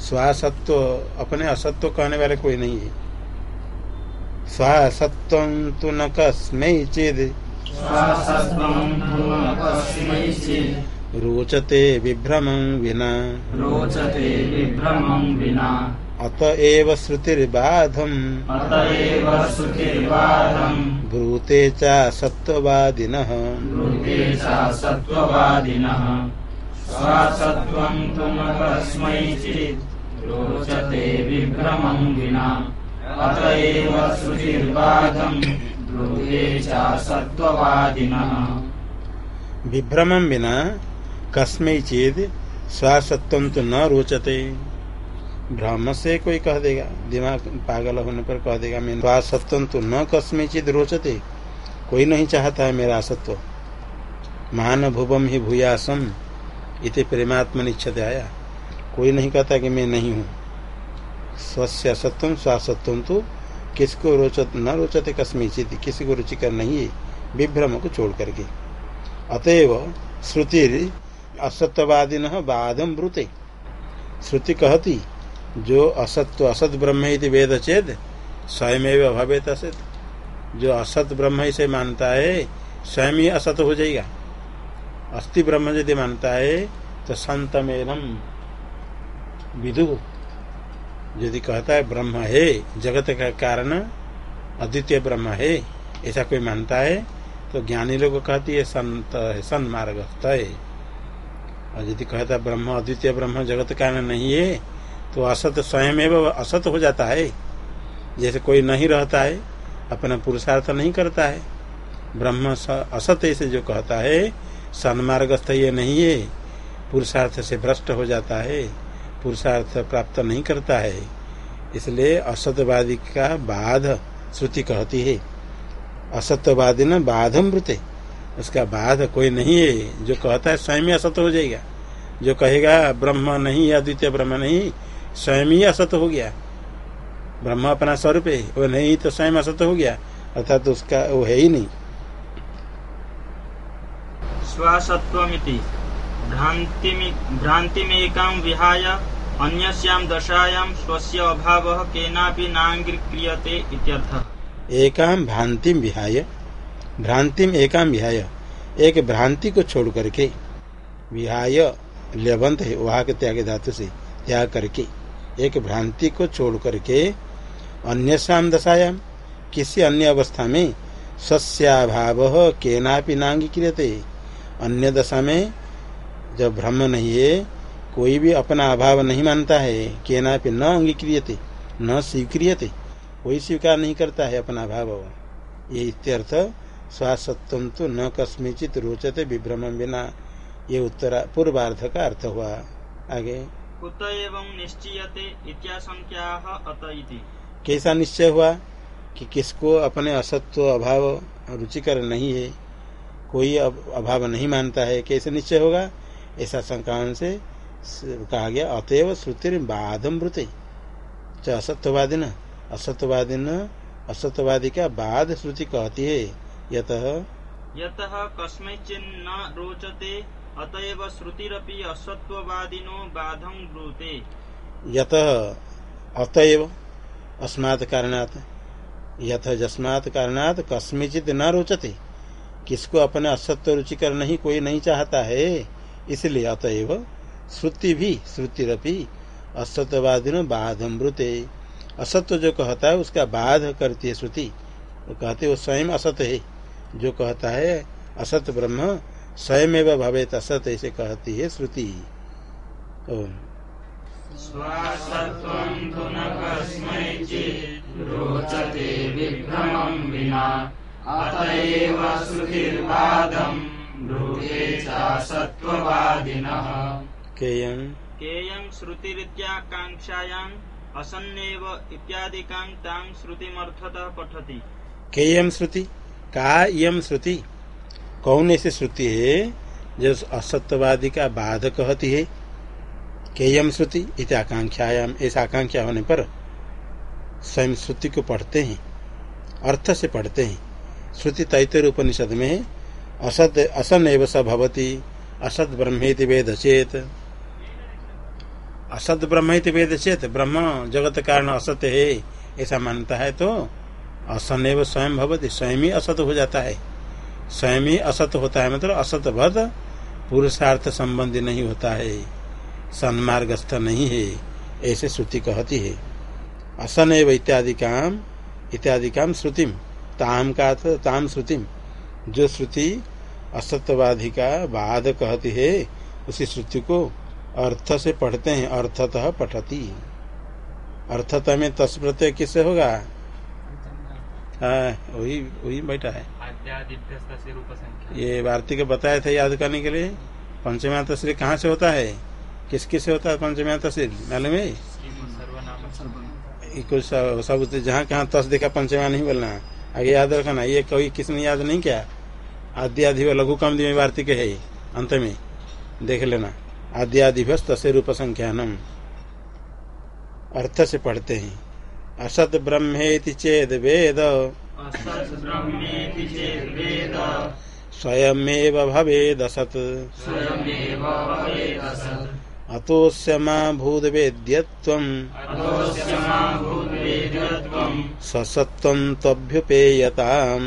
स्वासत्व अपने असत्व कहने वाले कोई नहीं है। स्वासत्व तो न कस्मै चेद। रोचते विभ्रम विना। रोचते विभ्रमं विना। अत एव श्रुतिर्बाधम। अत एव श्रुतिर्वादम् ब्रूते च सत्ववादिनः ब्रूते च सत्त्ववादिनः कस्मैचित् रोचते विभ्रमं विना। अत एव श्रुतिर्वादम् विभ्रमं विना कस्मै चेद स्वासत्व तो न रोचते। भ्रम से कोई कह देगा, दिमाग पागल होने पर कह देगा, मैं स्वासत्व तो न कस्मै चेद रोचते। कोई नहीं चाहता है मेरा असत्व महान भुवम ही भूयासम इति प्रेमात्म निच्छते आया कोई नहीं कहता कि मैं नहीं हूँ। स्वस्य असत्व स्वासत्व तो किसको रोचत, न रोचते कस्मी चित किसी को रुचिकर नहीं है विभ्रम को छोड़ करके। अतएव श्रुति असत्यवादी न बाधम ब्रुते। श्रुति कहती, जो असत्व असत ब्रह्म वेद चेद स्वयं भवेत असत। जो असत ब्रह्म से मानता है, स्वयं ही असत हो जाएगा। अस्थि ब्रह्म यदि मानता है तो संत मेनम विदु। यदि कहता है ब्रह्म है, जगत का कारण अद्वितीय ब्रह्म है, ऐसा कोई मानता है तो ज्ञानी लोग कहती है संत है सन्मार्ग है। और यदि कहता है ब्रह्म अद्वितीय ब्रह्म जगत कारण नहीं है तो असत स्वयं एवं असत हो जाता है। जैसे कोई नहीं रहता है, अपना पुरुषार्थ नहीं करता है। ब्रह्म असत ऐसे जो कहता है सन्मार्गस्थ ये नहीं है। पुरुषार्थ से भ्रष्ट हो जाता है। पुरुषार्थ प्राप्त नहीं करता है। इसलिए असतवादी का बाध श्रुति कहती है। असत्यवादी न बाधम मृते उसका बाध कोई नहीं है। जो कहता है स्वयं असत हो जाएगा। जो कहेगा ब्रह्म नहीं या द्वितीय ब्रह्म नहीं, स्वयं ही असत हो गया। ब्रह्म अपना स्वरूप है। वो नहीं तो स्वयं असत हो गया। अर्थात तो उसका वो है ही नहीं। भ्रान्तिमेकां विहाय स्वस्य अभावः केनापि इत्यर्थः। एकाम भ्रांति विहाय भ्रांति एकाम विहाय, एक भ्रांति को छोड़ करके, विहाय लेवंत है वहा के त्याग धातु से त्याग करके, एक भ्रांति को छोड़ करके अन्य शाम दशायाम किसी अन्य अवस्था में सस्याभाव केनापि नांगी क्रियते अन्य दशा में जब ब्रह्म नहीं है कोई भी अपना अभाव नहीं मानता है केनापि न अंगीक्रियते न स्वीक्रियते कोई स्वीकार नहीं करता है अपना अभाव। ये इत्यर्थ स्वासत्व तो न कस्मिचित रोचते विभ्रम बिना ये उत्तरा पूर्वार्ध का अर्थ हुआ। आगे। कुत एवं निश्चयते कैसा निश्चय हुआ? कि किसको अपने असत्व अभाव रुचिकर नहीं है? कोई अभाव नहीं मानता है कैसे निश्चय होगा? ऐसा संक्रमण से कहा गया अतएव श्रुतिर बाधम ब्रुते। च असत्यवादी न असत्यवादी न असत्यवादी का बाध श्रुति कहती है। यत यतः कस्मैचिन्न रोचते अतएव श्रुतिरपि असत्त्ववादिनो बाधं ब्रूते। यत अतएव अस्मात् कारणात् यथ जस्मात् कारणात् कस्मिचित न रोचते। किसको अपने असत्य रुचिकर नहीं, कोई नहीं चाहता है? इसलिए अतएव श्रुति भी श्रुतिरपि असत्यवादी बाधमृते असत्य जो कहता है, उसका बाध करती है श्रुति। वो कहते वो स्वयं असत है। जो कहता है असत ब्रह्म स्वयं एवं भवेत असत ऐसे कहती है श्रुति। न कस्मैचित् रोचते विभ्रमं विना अत एव श्रुतिर्बाधं ब्रूते च सत्त्ववादिनः। केयं। केयं श्रुतिरित्याकाङ्क्षायाम् असन्नेव इत्यादिकां तां श्रुतिमर्थतः पठति। केयम श्रुति? का यम श्रुति? कौन ऐसी श्रुति है जो असत्यवादी का बाध कहती है? केयम श्रुति? इत आकांक्षायाम ऐसा आकांक्षा होने पर स्वयं श्रुति को पढ़ते हैं अर्थ से पढ़ते हैं। श्रुति तैतर उपनिषद में असत असन एव स भवती असत ब्रह्मेति वेद चेत। असत ब्रह्म ही वेद चेत, ब्रह्म जगत कारण असत है, ऐसा मानता है तो असन एवं स्वयं भवती, स्वयं ही असत हो जाता है। स्वयं ही असत होता है मतलब असत भद पुरुषार्थ संबंधी नहीं होता है, सन्मार्गस्थ नहीं है, ऐसे श्रुति कहती है। असन एवं इत्यादि काम इत्यादि काम श्रुतिम। ताम का ताम श्रुतिम। जो श्रुति असत्यवादी का वाद कहती है उसी श्रुति को अर्थ से पढ़ते हैं अर्थतः पठती। अर्थतः में तस्प्रत्यय किससे होगा? हाँ वही वही बैठा है। ये वार्तिक बताया था याद करने के लिए। पंचमा तस्वीर कहाँ से होता है? किस किस से होता है पंचमा तस्वीर मालूम है? कुछ सब जहाँ कहाँ तस देखा पंचमा नहीं बोलना। आगे याद रखना ये कोई किसने याद नहीं किया? आदि आदि लघु कम में वार्तिक है अंत में। देख लेना। आदि आदि तसे रूप संख्यानम। अर्थ से पढ़ते हैं। असत ब्रह्मेति चेद वेद। स्वयमेव भवेद असत अतोस्यमा भूत वेद्यत्वम् ससत्वं त्वभ्युपेयताम्।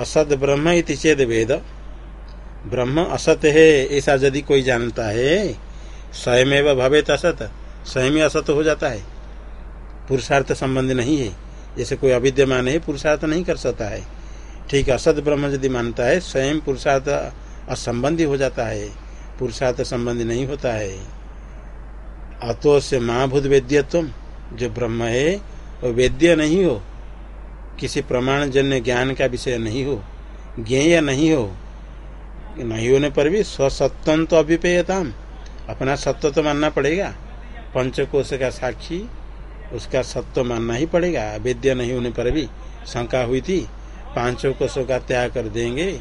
भवेदसत् ब्रह्म इति चेद वेद ब्रह्म असत है ऐसा यदि कोई जानता है स्वयं भवेत असत स्वयं ही असत हो जाता है। पुरुषार्थ संबंध नहीं है। जैसे कोई अविद्यमान है, पुरुषार्थ नहीं कर सकता है। ठीक असत ब्रह्म यदि मानता है, स्वयं पुरुषार्थ असंबंधी हो जाता है। पुरुषार्थ संबंधी नहीं होता है। अतो से महाभूत वेद्यत्व, जो ब्रह्म है, वो वेद्य नहीं हो। किसी प्रमाण जन्य ज्ञान का विषय नहीं हो। ज्ञेय नहीं हो। नहीं होने पर भी स्वसत्व तो अभिपेयता अपना सत्व तो मानना पड़ेगा। पंचकोश का साक्षी, उसका सत्व मानना ही पड़ेगा। वेद्य नहीं होने पर भी शंका हुई थी। पाँचों कोशों का त्याग कर देंगे,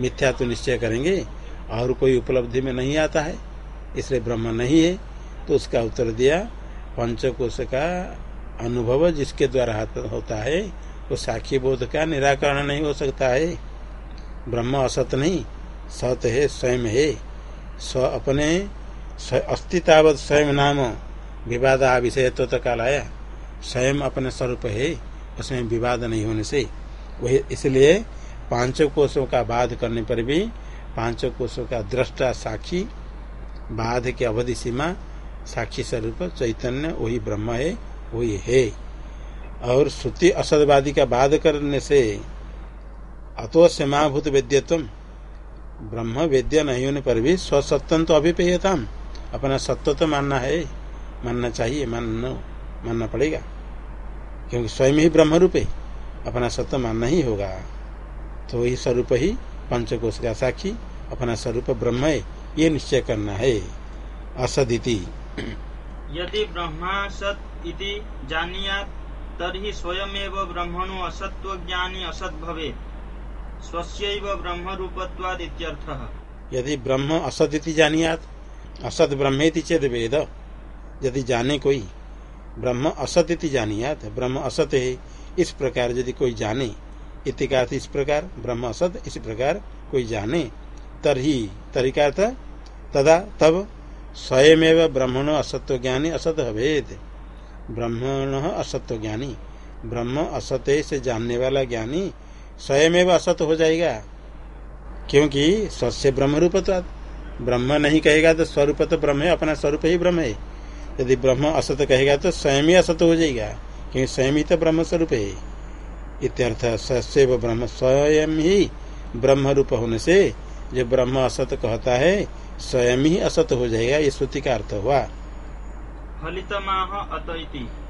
मिथ्या तो निश्चय करेंगे, और कोई उपलब्धि में नहीं आता है, इसलिए ब्रह्म नहीं है। तो उसका उत्तर दिया, पंचकोश का अनुभव जिसके द्वारा होता है, वो साक्षी बोध का निराकरण नहीं हो सकता है। ब्रह्म असत नहीं, सत है, स्वयं है। स्व अपने अस्तितावत स्वयं नाम विवाद विषय तो काल आया स्वयं अपने स्वरूप है, उसमें विवाद नहीं होने से। वही इसलिए पाँचों कोषों का बाध करने पर भी पाँचों कोषों का दृष्टा साक्षी, बाध की अवधि सीमा, साक्षी स्वरूप, चैतन्य, वही ब्रह्म है, वही है। और श्रुति असदवादी का बाध करने से अतो से महाभूत वेद्यत्व ब्रह्म वेद्य नहीं होने पर भी स्वसत्व तो अभिपेयता अपना सत्व तो मानना है मानना चाहिए मानना मानना पड़ेगा। क्योंकि स्वयं ही ब्रह्म रूप है अपना सत्य मानना ही होगा। तो वही स्वरूप ही पंचकोश का साक्षी अपना स्वरूप ब्रह्म है ये निश्चय करना है। असदिति। यदि ब्रह्मा सत इति जानियात तरी स्वयमेव ब्रह्मणो असत्व ज्ञानी असत भवे। स्वस्यैव ब्रह्म रूपत्वाद यदि ब्रह्म असदिति जानियात असत ब्रह्मेति चेद वेद। यदि जाने कोई ब्रह्म असत इति जानियात, ब्रह्म असत है, इस प्रकार यदि कोई जाने इतिका इस प्रकार, ब्रह्म असत इस प्रकार कोई जाने, तरही तरीका था तदा तब स्वयमेव ब्रह्मण असत्व ज्ञानी असत भेद ब्रह्मण असत्व ज्ञानी ब्रह्म असत से जानने वाला ज्ञानी, स्वयमेव असत हो जाएगा, क्योंकि स्वस्य ब्रह्म रूपत्वाद ब्रह्म नहीं कहेगा तो स्वरूप तो ब्रह्म है अपना स्वरूप ही ब्रह्म है। यदि ब्रह्म असत कहेगा तो स्वयं ही असत हो जाएगा क्योंकि स्वयं ही तो ब्रह्म स्वरूप है। इत्यर्थ सैव ब्रह्म स्वयं ही ब्रह्म रूप होने से जो ब्रह्म असत कहता है स्वयं ही असत हो जाएगा ये श्रुति का अर्थ हुआ।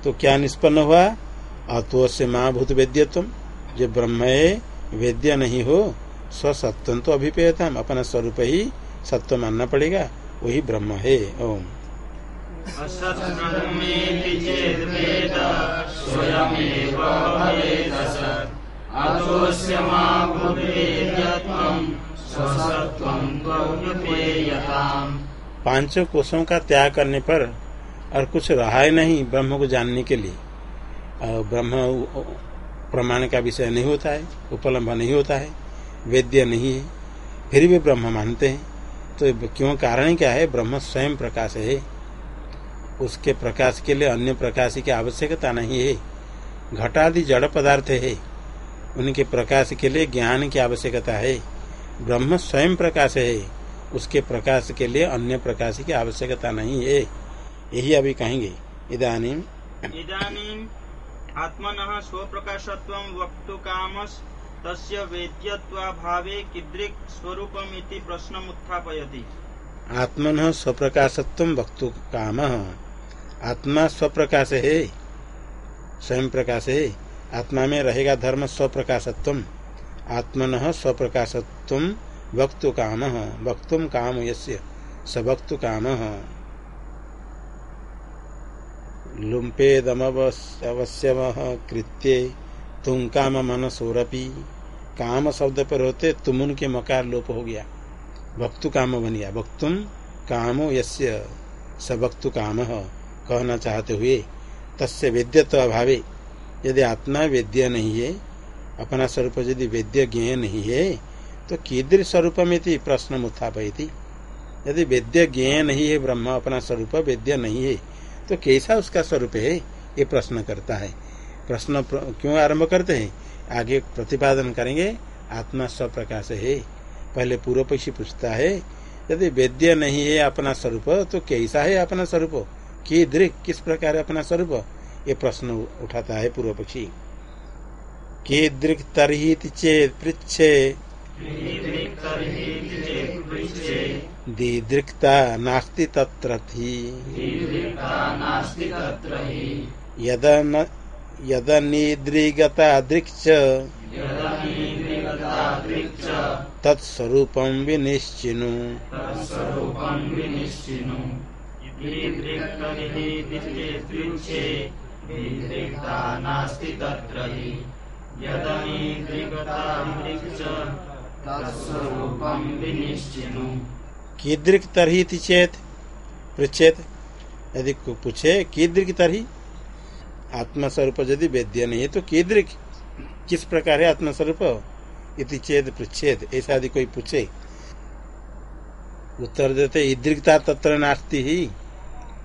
तो क्या निष्पन्न हुआ? अतो से महाभूत तुम जो ब्रह्म वेद्य नहीं हो स्वसत्व तो अभिपेयता अपना स्वरूप ही सत्य मानना पड़ेगा वही ब्रह्म है ओम। पाँचों कोषों का त्याग करने पर और कुछ रहा ही नहीं ब्रह्म को जानने के लिए। और ब्रह्म प्रमाण का विषय नहीं होता है उपलम्ब नहीं होता है वेद्य नहीं है फिर भी ब्रह्म मानते हैं। तो क्यों? कारण क्या है? ब्रह्म स्वयं प्रकाश है। उसके प्रकाश के लिए अन्य प्रकाश की आवश्यकता नहीं है। घटादि जड़ पदार्थ है। उनके प्रकाश के लिए ज्ञान की आवश्यकता है। ब्रह्म स्वयं प्रकाश है। उसके प्रकाश के लिए अन्य प्रकाश की आवश्यकता नहीं है। यही अभी कहेंगे। इधानी इदानीम् आत्मनः स्वप्रकाशत्वं वक्तुकामस् तस्य वेद्यत्वाभावे प्रश्नम् उत्थापयति आत्मन स्वप्रकाशत्व वक्तु काम। आत्मा स्वप्रकाश। है स्वयं प्रकाश है आत्मा में रहेगा धर्म स्वप्रकाशत्व। आत्मन स्वप्रकाशत्व वक्तु काम। वक्तुम काम यस्य? स काम। लुम्पेदमवश्यम कृत्य तुम काम मनसोरपी काम शब्द पर होते तुम उनके मकार लोप हो गया। भक्तु काम बन गया वक्तुम कामो यस्य स वक्तु काम कहना चाहते हुए तस्य वेद्यत्व अभावे। यदि आत्मा वेद्य नहीं है अपना स्वरूप यदि वेद्य ज्ञ नहीं है तो कीदृ स्वरूप में थी प्रश्न उत्थापयती यदि वेद्य ज्ञ नहीं है ब्रह्म अपना स्वरूप वेद्य नहीं है तो कैसा उसका स्वरूप है? ये प्रश्न करता है। प्रश्न प्र, क्यों आरंभ करते हैं? आगे प्रतिपादन करेंगे आत्मा स्वप्रकाश है। पहले पूर्व पक्षी पूछता है यदि वेद्य नहीं है अपना स्वरूप तो कैसा है अपना स्वरूप? की दृक किस प्रकार अपना स्वरूप? ये प्रश्न उठाता है पूर्व पक्षी की दृक तरहित चेत पृछे दीदृक्ता नास्ति तत्र थी यदनिद्रिगता दृक्ष। तत्स्वरूपं विनिश्चिनु। कीदृक तरही चेत पृछेत यदि पूछे कीदृक तरही आत्मस्वरूप यदि वेद्य नहीं है तो कीदृक किस प्रकार है आत्मस्वरूप? इति चेत पृछेद ऐसा यदि कोई पूछे, उत्तर देते इदृकता तत्र नास्ती ही।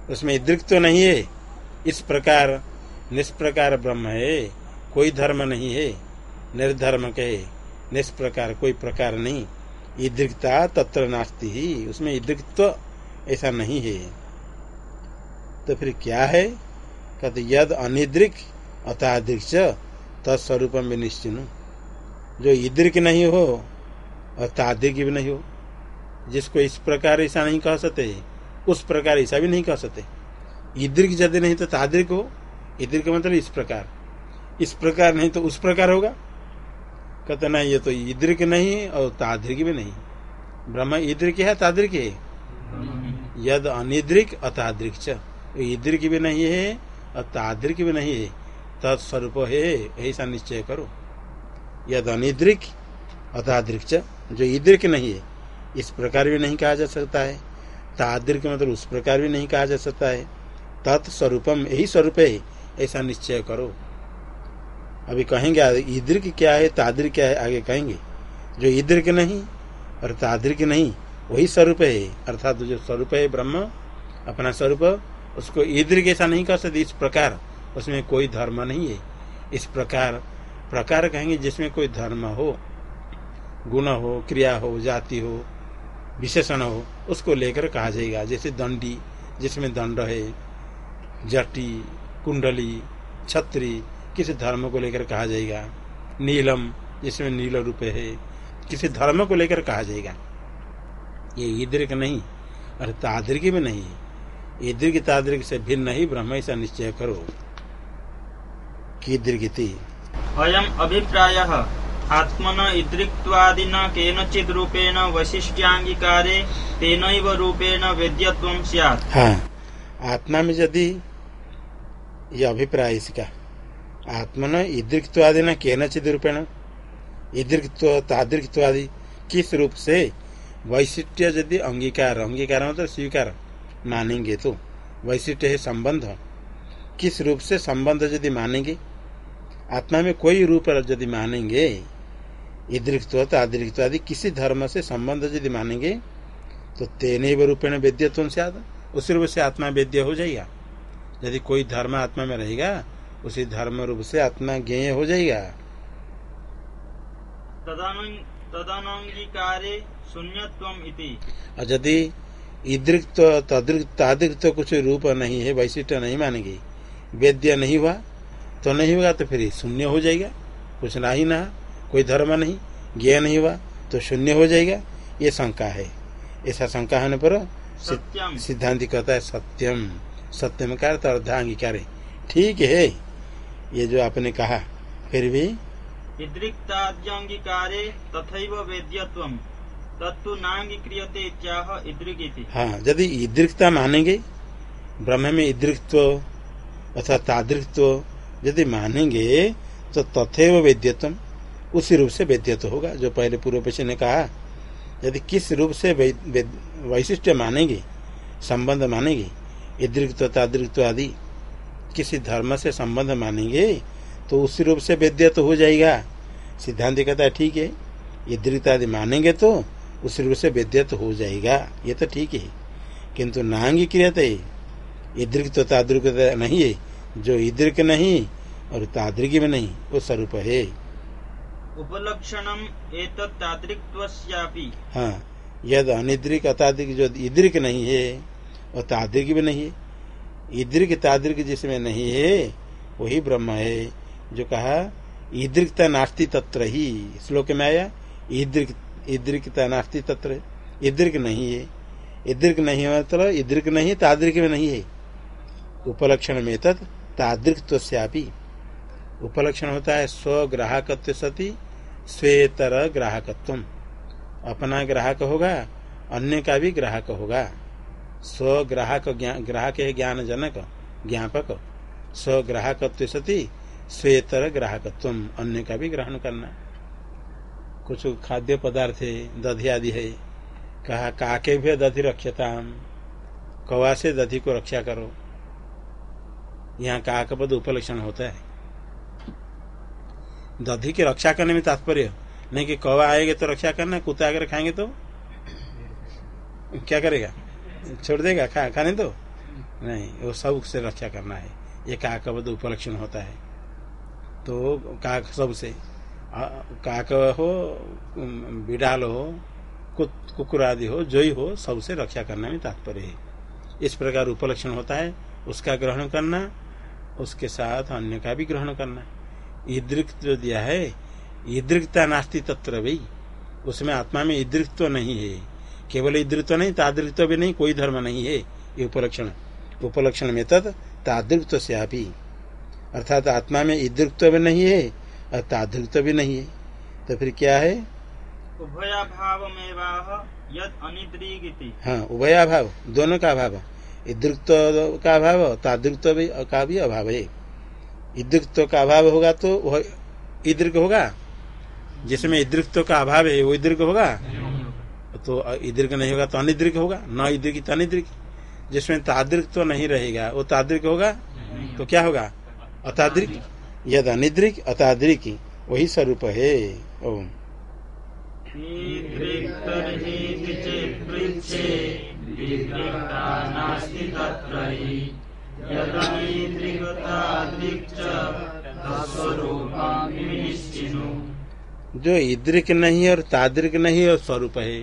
उसमें इदृक तो नहीं है। इस प्रकार, निष्प्रकार ब्रह्म है। कोई धर्म नहीं है। निर्धर्म के निष्प्रकार, कोई प्रकार नहीं। ईदृकता तत्र नास्ती ही। उसमें ईदृक्त्व ऐसा नहीं है। तो फिर क्या है? कहते, यद अनिद्रिक अतादृक्ष तत्स्वरूप में निश्चिन। जो ईदृक नहीं हो और तादृक भी नहीं हो। जिसको इस प्रकार ऐसा नहीं कह सकते, उस प्रकार ऐसा भी नहीं कह सकते। इद्रिक यदि नहीं तो तादृक हो। ईदृक मतलब इस प्रकार। इस प्रकार नहीं तो उस प्रकार होगा। कहते, नहीं, ये तो ईदृक नहीं और तादृक भी नहीं। ब्रह्म ईदृक है तादृक है। यद अनिद्रिक अतादृक ईदृक भी नहीं है तादृक भी नहीं है। तत्स्वरूप है, ऐसा निश्चय करो। यद अनिद्रिक, अतादृक जो ईदृक नहीं है, इस प्रकार भी नहीं कहा जा सकता है। तादृक मतलब उस प्रकार भी नहीं कहा जा सकता है। तत्स्वरूपम, यही स्वरूप है, ऐसा निश्चय करो। अभी कहेंगे ईदृक क्या है, तादृक क्या है, आगे कहेंगे। जो ईदृक नहीं और तादृक नहीं, वही स्वरूप है। अर्थात जो स्वरूप है ब्रह्म, अपना स्वरूप उसको ईदृक ऐसा नहीं कर सकते, इस प्रकार। उसमें कोई धर्म नहीं है। इस प्रकार प्रकार कहेंगे जिसमें कोई धर्म हो, गुण हो, क्रिया हो, जाति हो, विशेषण हो, उसको लेकर कहा जाएगा। जैसे दंडी, जिसमें दंड है, जटी, कुंडली, छत्री, किसी धर्म को लेकर कहा जाएगा। नीलम, जिसमें नील रूप है, किसी धर्म को लेकर कहा जाएगा। ये ईदृक नहीं और तादृक भी नहीं ईदृक तादृक से भिन्न नहीं ब्रह्म ऐसा निश्चय करो कीदृगति? अयम अभिप्राय। आत्मन इदृक्त्वादिन केनचिद रूपेण वैशिष्ट्यांगीकारे तेनैव रूपेण वेद्यत्वं स्यात्। हाँ। आत्मा में यदि ये अभिप्राय इसका। आत्मन ईदृक्त्वादि न केनचिद रूपेण ईदृक्त्व तादृक्त्वादि किस रूप से वैशिष्ट्य यदि अंगीकार अंगीकार मतलब स्वीकार। मानेंगे तो। वैशिष्ट है संबंध किस रूप से संबंध यदि मानेंगे? आत्मा में कोई रूप यदि मानेंगे ईदृक्त्व आदृक्त्व आदि किसी धर्म से संबंध यदि मानेंगे तो तेन रूपेण वेद्यत्व से उस रूप से आत्मा वेद्य हो जाएगा। यदि कोई धर्म आत्मा में रहेगा उसी धर्म रूप से आत्मा ज्ञेय हो जाएगा। तदनंगीकारे शून्यत्वम इति। और यदि ईदृक्त तदृक्त कुछ रूप नहीं है वैशिष्ट नहीं मानेगी। वेद्य नहीं हुआ तो नहीं होगा तो फिर शून्य हो जाएगा। कुछ ना ही ना कोई धर्म नहीं ज्ञ नहीं हुआ तो शून्य हो जाएगा। ये शंका है। ऐसा शंका होने पर सिद्धांत कहता है सत्यम। सत्यम कार्य तो अर्धांगीकार ठीक है। ये जो आपने कहा फिर भी तथैव वेद्यत्वम। हाँ यदि इदृक्ता मानेंगे, ब्रह्म में इदृक्त्व अथवा तादृक्त्व यदि मानेंगे तो तथैव वेद्यत्व, उसी रूप से वेद्यत्व होगा, जो पहले पूर्व पेश ने कहा। यदि किस रूप से वैशिष्ट मानेंगे, संबंध मानेंगे इदृक्त्व तादृक्त्व आदि किसी धर्म से संबंध मानेंगे तो उसी रूप से वेद्य तो हो जाएगा। सिद्धांत कहता है, ठीक है इदृत आदि मानेंगे तो उस रूप से वेद्य तो हो जाएगा। ये तो ठीक है। किंतु नांगी क्रियते इदृक तो तादृक नहीं है। जो इदृक नहीं और तादृक में नहीं वो स्वरूप है। उपलक्षणम हाँ यद अनिद्रिक अताद्रिक जो इद्रिक नहीं है और तादृक भी नहीं है। इद्रिक तादृक जिसमें नहीं है वही ब्रह्म है। जो कहा ईदृकता नास्ती तत्र ही। श्लोक में आया ईदृक ईदृकता नास्ती तत्र ईदृक नहीं है। ईदृक नहीं है मतलब ईदृक नहीं तादृक में नहीं है। उपलक्षण में तत् तादृक श्यापी उपलक्षण होता है स्वग्राहकत्व सती, स्वेतर ग्राहकत्व अपना ग्राहक होगा, अन्य का भी ग्राहक होगा। स्वग्राहक ग्राहक है ज्ञान जनक ज्ञापक। स्वग्राहक सती, स्वेतर ग्राहकत्व अन्य का भी ग्रहण करना। कुछ खाद्य पदार्थ है दधि आदि है। कहा, काके भी दधि रक्षता हम कवा से दधि को रक्षा करो। यहाँ काक पद उपलक्षण होता है। दधि की रक्षा करने में तात्पर्य, नहीं कि कौवा आएगा तो रक्षा करना, कुत्ता अगर खाएँगे तो? क्या करेगा? छोड़ देगा? खा, खाने तो? नहीं, वो सबसे रक्षा करना है। ये काक पद उपलक्षण होता है। तो काक सबसे काक हो बिडाल हो कुकुर आदि हो, जोई हो, सबसे रक्षा करना में तात्पर्य है। इस प्रकार उपलक्षण होता है, उसका ग्रहण करना, उसके साथ अन्य का भी ग्रहण करना। ईदृक जो दिया है, ईदृकता नास्ती तत्र भाई उसमें आत्मा में ईदृक्त्व नहीं है। केवल ईदृत्व नहीं तादृत्व भी नहीं, कोई धर्म नहीं है, ये उपलक्षण। उपलक्षण में तद तादृत्व से आप अर्थात आत्मा में ईदृत्व भी नहीं है और तादृत्व भी नहीं है। तो फिर क्या है? हाँ उभया भाव दोनों का अभाव ईदृत्व का अभाव तादृत्व का भी अभाव है। ईदृत्व का अभाव होगा तो वह ईदृक होगा? जिसमें ईदृत्व का अभाव है वो ईदृक होगा? तो ईदृक नहीं होगा तो अनिद्रिक होगा। न ईदृक तो अनिद्रिक। जिसमें ताद्रिक तो नहीं रहेगा वो ताद्रिक होगा? तो क्या होगा? अताद्रिक। यद अनिद्रिक अताद्रिक वही स्वरूप है। ओम। जो इद्रिक नहीं और ताद्रिक नहीं और स्वरूप है,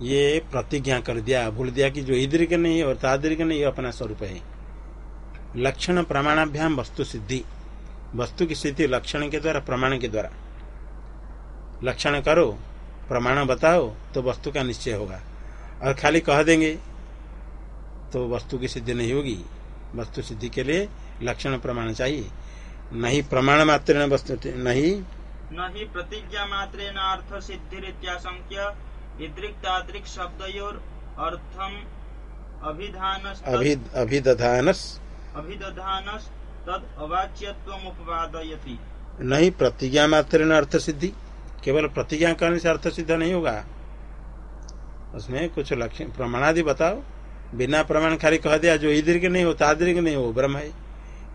ये प्रतिज्ञा कर दिया भूल दिया कि जो इद्रिक नहीं और ताद्रिक नहीं, अपना स्वरूप है। लक्षण प्रमाणाभ्याम वस्तु सिद्धि। वस्तु की स्थिति लक्षण के द्वारा प्रमाण के द्वारा। लक्षण करो प्रमाण बताओ तो वस्तु का निश्चय होगा। और खाली कह देंगे तो वस्तु की सिद्धि नहीं होगी। वस्तु सिद्धि के लिए लक्षण प्रमाण चाहिए। नहीं प्रमाण मात्र वस्तु नहीं। नहीं प्रतिज्ञा मात्र अर्थ सिद्धि शब्दयोर अर्थम अभिधानस अभिदधानस। तद नहीं, प्रतिज्ञा मात्र अर्थ सिद्धि केवल प्रतिज्ञा करने से अर्थ सिद्ध नहीं होगा। उसमें कुछ लक्ष्य, प्रमाणादि बताओ। बिना प्रमाण खाली कह दिया, जो इदृक नहीं हो तादृक नहीं हो ब्रह्म है।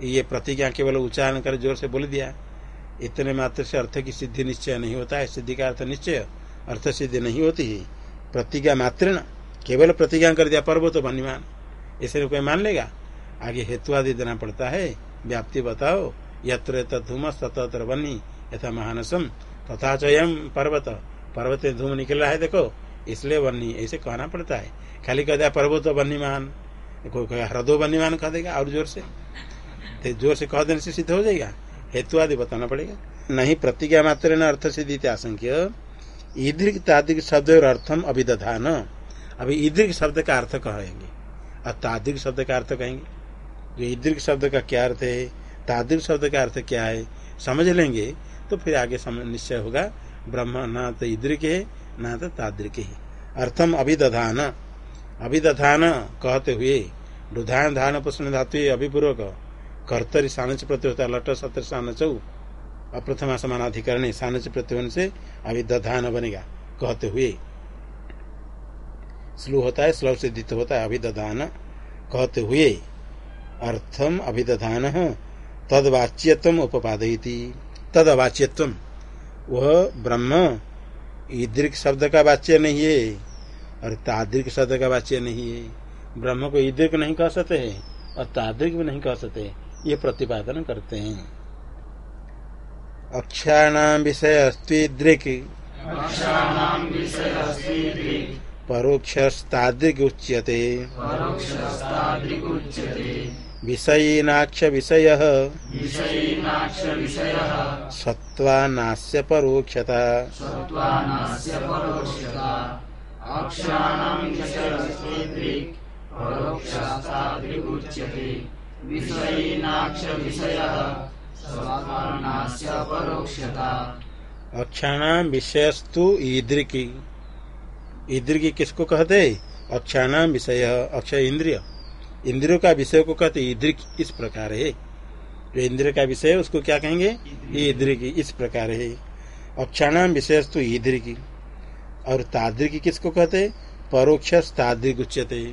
ये प्रतिज्ञा केवल उच्चारण कर ज़ोर से बोल दिया। इतने मात्र से अर्थ की सिद्धि निश्चय नहीं होता है। सिद्धि का अर्थ निश्चय अर्थ सिद्धि नहीं होती है। प्रतिज्ञा मात्र न, केवल प्रतिज्ञा कर दिया, पर्वत बनिमान इसे कोई मान लेगा? आगे हेतु आदि देना पड़ता है। व्याप्ति बताओ। यत्र धूम तत्र बनी यथा महानसम। तथा चयम पर्वत। पर्वत धूम निकल रहा है, देखो। इसलिए बनी ऐसे कहना पड़ता है। खाली कह दिया पर्वत बनीमान कोई हृदय बनीमान कह देगा, और ज़ोर से। तो ज़ोर से कह देने से सिद्ध हो जाएगा। हेतु आदि बताना पड़ेगा। नहीं, प्रतिज्ञा मात्र न अर्थ सिद्धि आशंक्य ईदृक तादिक शब्द और अर्थम अभिदधान। अभी ईदृक शब्द का अर्थ कहेंगे। और तादिक शब्द का अर्थ कहेंगे। जो ईदृक शब्द का क्या अर्थ है तादिक शब्द का अर्थ क्या है, समझ लेंगे तो फिर आगे निश्चय होगा, ब्रह्म न तो ईदृक है, न तो तादृक है। अर्थम अभिदधान। अभिदधान कहते हुए रुधान धान प्रश्न धातु अभिपूर्वक कर्तरी सानच प्रत्यय होता है लट सत्र सानचौ अप्रथमा समानाधिकरण सानच प्रत्यय से अभिदधान बनेगा। कहते हुए स्लू होता है स्लव से दित होता है अभिदधान। कहते हुए अर्थम अभिदधान तद वाच्यत्म उपादयती तद अवाच्यत्व वह ब्रह्म ईदृक शब्द का वाच्य नहीं है और तादृक शब्द का वाच्य नहीं है। ब्रह्म को ईदृक नहीं कह सकते है और तादृक भी नहीं कह सकते। ये प्रतिपादन करते हैं। अक्षाण विषय अस्त्विदृक परोक्षस्तादृक उच्यते। विषयीनाक्ष विषय सत्वानास्य परोक्षता अक्षाणाम विषयस्तु ईदृकी। ईदृकी किसको कहते? अक्षाणाम विषय। अक्षय इंद्रिय इंद्रियों का विषय को कहते ईदृक इस प्रकार है। जो इंद्रिय का विषय है उसको क्या कहेंगे? ईदृकी इस प्रकार है। अक्षाणाम विषयस्तु ईदृकी और तादृकी किसको कहते परोक्ष तादृक उच्यते।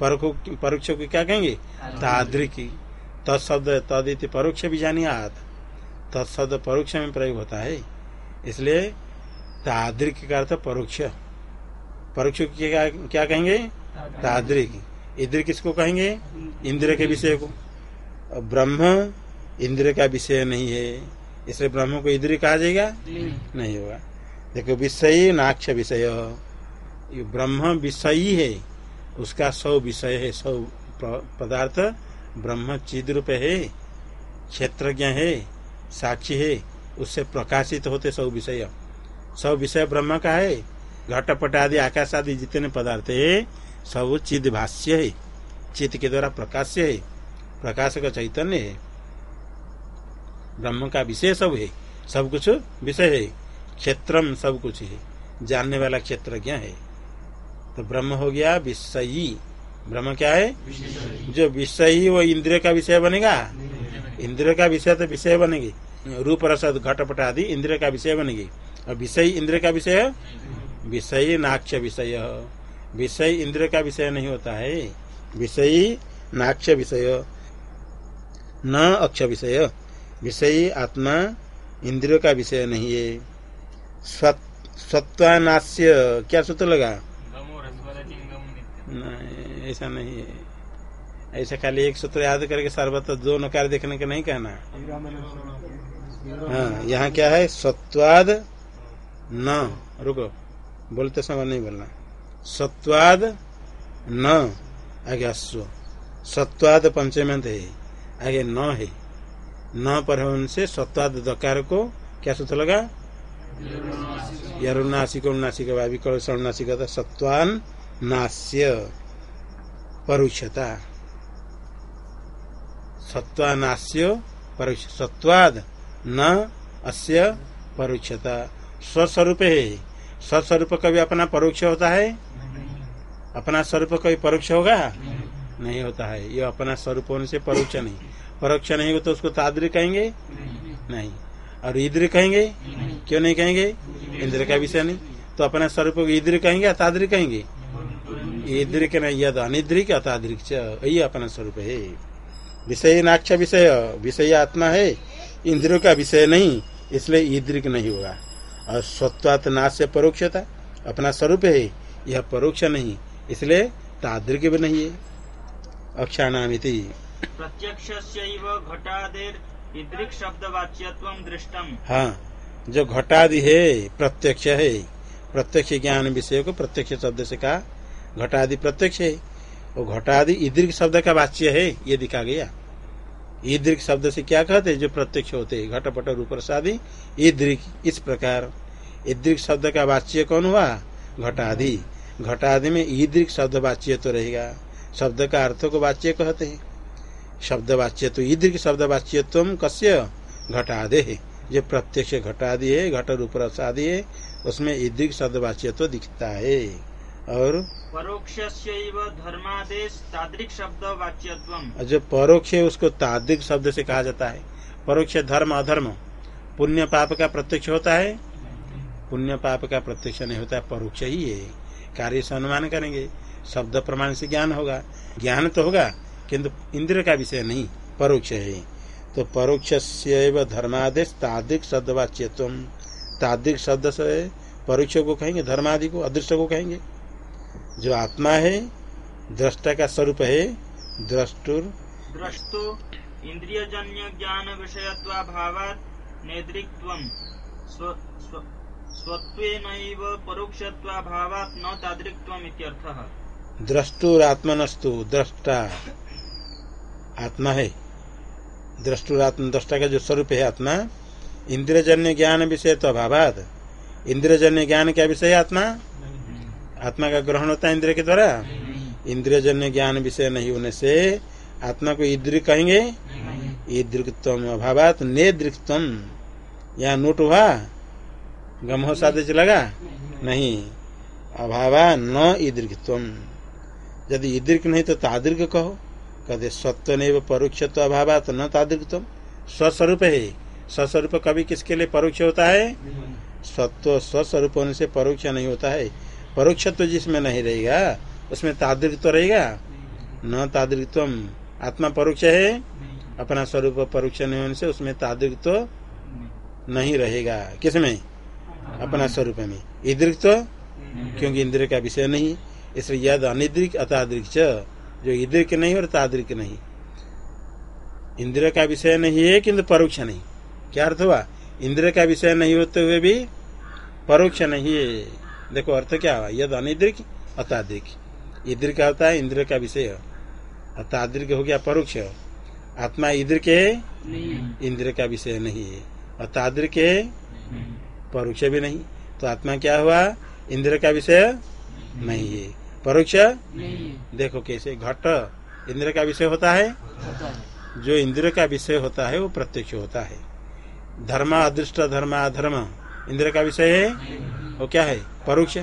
परोक्ष को क्या कहेंगे? तादृकी तत्शब्द तदित परोक्ष भी जानी आत तत्शब्द परोक्ष में प्रयोग होता है। इसलिए तादृक का अर्थ परोक्ष। परोक्ष क्या, क्या कहेंगे? तादृक इधर किसको कहेंगे? इंद्र के विषय को। ब्रह्म इंद्र का विषय नहीं है। इसलिए ब्रह्म को इंद्र कहा जाएगा? नहीं। होगा। देखो विषय नाक्ष विषय। ब्रह्म विषयी है उसका सौ विषय है सौ पदार्थ। ब्रह्म चिद रूप है। क्षेत्रज्ञ है। साक्षी है। उससे प्रकाशित होते सब विषय। सब विषय ब्रह्म का है। घटपट आदि आकाश आदि जितने पदार्थ है सब चिद भाष्य है। चित्त के द्वारा प्रकाश्य है। प्रकाश का चैतन्य है। ब्रह्म का विषय सब है। सब कुछ विषय है। क्षेत्रम सब कुछ है। जानने वाला क्षेत्र क्या है? तो ब्रह्म हो गया विषयी। ब्रह्म क्या है? जो विषयी वो इंद्रिय का विषय बनेगा। इंद्रिय का विषय तो विषय बनेगी। रूप रसद घटपट आदि इंद्रिय का विषय बनेगी। और विषय इंद्रिय का विषय? विषय नाक्ष विषय। विषय इंद्रिय का विषय नहीं होता है। विषय नाक्ष विषय। न अक्ष विषय। विषय आत्मा इंद्रियों का विषय नहीं है। सत्वानास्य। क्या सूत्र लगा? नहीं ऐसा नहीं है। ऐसा खाली एक सूत्र याद करके सर्वत्र दो नकार देखने का नहीं कहना। हाँ यहाँ क्या है? सत्वाद न। रुको बोलते समय नहीं बोलना। सत्वाद न, आगे अश्व सत्वाद पंचमंत है, आगे न है। न पर उनसे सत्वाद दकार को, क्या सूत्र लगा? यरुनासिक उन्नासिक विकल सर्वनासिक सत्वान नास्य, परुषता। सत्वानास्य परुष, सत्वाद न, अस्य परोक्षता स्वस्वरूप है। स्वस्वरूप कभी अपना परोक्ष होता है। अपना स्वरूप कभी परोक्ष होगा? नहीं होता है। ये अपना स्वरूप होने से परोक्ष नहीं। परोक्ष नहीं हो तो उसको ताद्र कहेंगे? नहीं। और इद्र कहेंगे? क्यों नहीं कहेंगे? इंद्र का विषय नहीं। तो अपना स्वरूप इद्र कहेंगे या ताद्र कहेंगे? ईदृक न यद अनिद्रिक अतादृक च। यही अपना स्वरूप है। विषय नाक्ष विषय विषय आत्मा है। इंद्रियों का विषय नहीं, इसलिए ईदृक नहीं होगा। और स्वत्वात नाश से परोक्षता, अपना स्वरूप है। यह परोक्ष नहीं। इसलिए तादृक भी नहीं है। अक्षाणामिति। प्रत्यक्ष घटादेर इदृक शब्द वाच्यत्व दृष्टम। हाँ जो घटादि है प्रत्यक्ष है। प्रत्यक्ष ज्ञान विषय को प्रत्यक्ष शब्द से कहा घटादि प्रत्यक्ष है। वो घटादि इदृक शब्द का वाच्य है ये दिखा गया। ईदृक शब्द से क्या कहते जो प्रत्यक्ष होते घटपट रूप प्रसादी ईदृक इस प्रकार। ईदृक शब्द का वाच्य कौन हुआ? घटादि। घटादि में ईदृक शब्द वाच्य तो रहेगा। शब्द का अर्थ को वाच्य कहते हैं। शब्द वाच्य तो ईदृक शब्द वाच्य तुम कस्य? घटादे है। जो प्रत्यक्ष घटादि है घट रूप है उसमें ईदृक शब्द वाच्य तो दिखता है। और परोक्ष धर्मादेश शब्द वाच्यत्व जो परोक्ष है उसको ताद्रिक शब्द से कहा जाता है। परोक्ष धर्म अधर्म। पुण्य पाप का प्रत्यक्ष होता है। पुण्य पाप का प्रत्यक्ष नहीं होता है परोक्ष ही है। कार्य से अनुमान करेंगे। शब्द प्रमाण से ज्ञान होगा। ज्ञान तो होगा, किंतु इंद्र का विषय नहीं, परोक्ष है तो परोक्ष धर्मादेश तादिक शब्द वाच्यत्व तादिक शब्द से परोक्ष को कहेंगे, धर्मादि को अदृश्य को कहेंगे। जो आत्मा है, दृष्टा का स्वरूप है द्रष्टुर द्रष्टु इंद्रियजन्य ज्ञान विषयत्वाभाव नेद्रिक्त्व परोक्षत्वाभावात् न द्रष्टुरात्मनस्तु दृष्टा आत्मा है। द्रष्टुरात्म दृष्टा का जो स्वरूप है आत्मा इंद्रजन्य ज्ञान विषय तो अभाव इंद्रजन्य ज्ञान क्या विषय है आत्मा? आत्मा का ग्रहण होता है इंद्र के द्वारा? इंद्रजन्य ज्ञान विषय नहीं होने से आत्मा को ईद्र कहेंगे? ईदृक्तम अभावात नेदृक्तम यहाँ नोट हुआ? गम हो साधे लगा? नहीं। अभावा न ईदृक्तम। यदि ईदृक नहीं तो तादृक कहो। कहते सत्व नहीं परोक्षत्व अभाव तो न तादृक्तम। स्वस्वरूप है। स्वस्वरूप कभी किसके लिए परोक्ष होता है? सत्व स्वस्वरूप होने से परोक्ष नहीं होता है। परोक्ष तो जिसमें नहीं रहेगा, उसमें तादृक तो रहेगा। न तादृक्तम। आत्मा परोक्ष है? अपना स्वरूप परोक्ष नहीं होने से उसमें तादृक तो नहीं रहेगा। किसमें? अपना स्वरूप में। ईदृक तो क्योंकि इंद्र का विषय नहीं इसलिए यद अनिद्रिक अतादृक जो इद्रिक नहीं और तादृक नहीं। इंद्र का विषय नहीं है किंतु परोक्ष नहीं। क्या अर्थ हुआ? इंद्र का विषय नहीं होते हुए भी परोक्ष नहीं है। देखो अर्थ क्या हुआ? यद अनिद्रिक अतादृक इद्रिक होता है इंद्र का विषय। अतादृक हो गया परोक्ष। आत्मा इद्र के इंद्र का विषय नहीं है। अतादृक है परोक्ष भी नहीं। तो आत्मा क्या हुआ? इंद्र का विषय नहीं है। परोक्ष देखो कैसे घट इंद्र का विषय होता है। जो इंद्र का विषय होता है वो प्रत्यक्ष होता है। धर्म अदृष्ट धर्म अधर्म इंद्र का विषय है? वो क्या है? परोक्ष।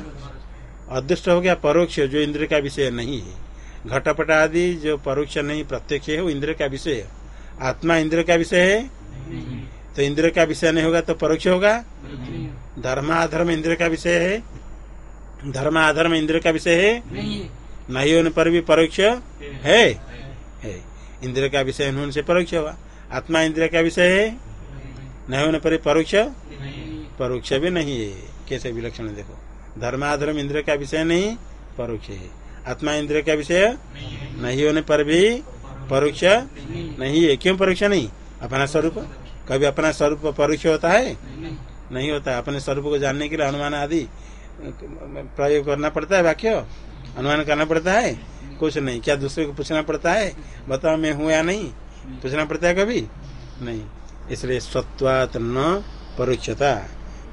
अदृष्ट हो गया परोक्ष जो इंद्र का विषय नहीं है। घटपट आदि जो परोक्ष नहीं प्रत्यक्ष है वो इंद्र का विषय है। आत्मा इंद्र का विषय है। तो इंद्र का विषय नहीं होगा तो परोक्ष होगा? धर्म अधर्म इंद्र का विषय है। धर्म अधर्म इंद्र का विषय है? नहीं होने पर भी परोक्ष है? है। इंद्र का विषय होने से परोक्ष होगा। आत्मा इंद्र का विषय है? नहीं होने पर परोक्ष? परोक्ष भी नहीं है। कैसे विलक्षण देखो। धर्माधर्म इंद्र का विषय नहीं परोक्ष है। आत्मा इंद्र का विषय नहीं होने पर भी परोक्ष नहीं है। क्यों परोक्ष नहीं? अपना स्वरूप। कभी अपना स्वरूप परोक्ष होता है? नहीं। नहीं होता अपने स्वरूप को जानने के लिए अनुमान आदि प्रयोग करना पड़ता है वाक्य? अनुमान करना पड़ता है? कुछ नहीं। क्या दूसरे को पूछना पड़ता है? बताओ मैं हूँ या नहीं? पूछना पड़ता है कभी? नहीं। इसलिए सत्वात न परोक्षता।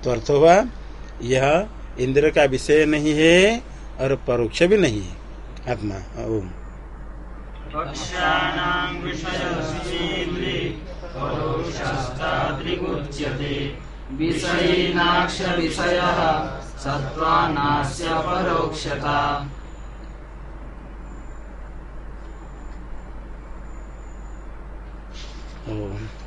तो अर्थ हुआ यह इंद्र का विषय नहीं है और परोक्ष भी नहीं है। आत्मा ओम। विषयीनाक्ष विषय सत्त्वानास्य परोक्षता। पूर्णमिदं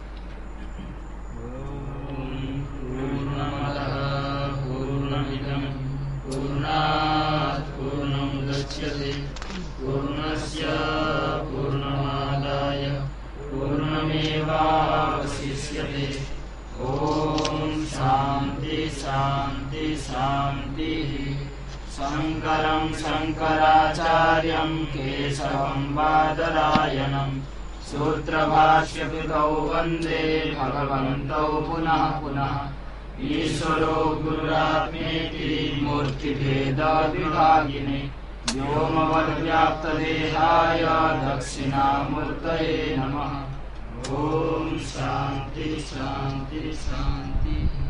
सूत्रभाष्यकृतौ वंदे भगवन्तौ पुनः पुनः। ईश्वरो गुरुरात्मेति मूर्तिभेदविभागिने व्योमवद्व्याप्तदेहाय दक्षिणामूर्तये नमः। ॐ शान्ति शान्ति, शान्तिः।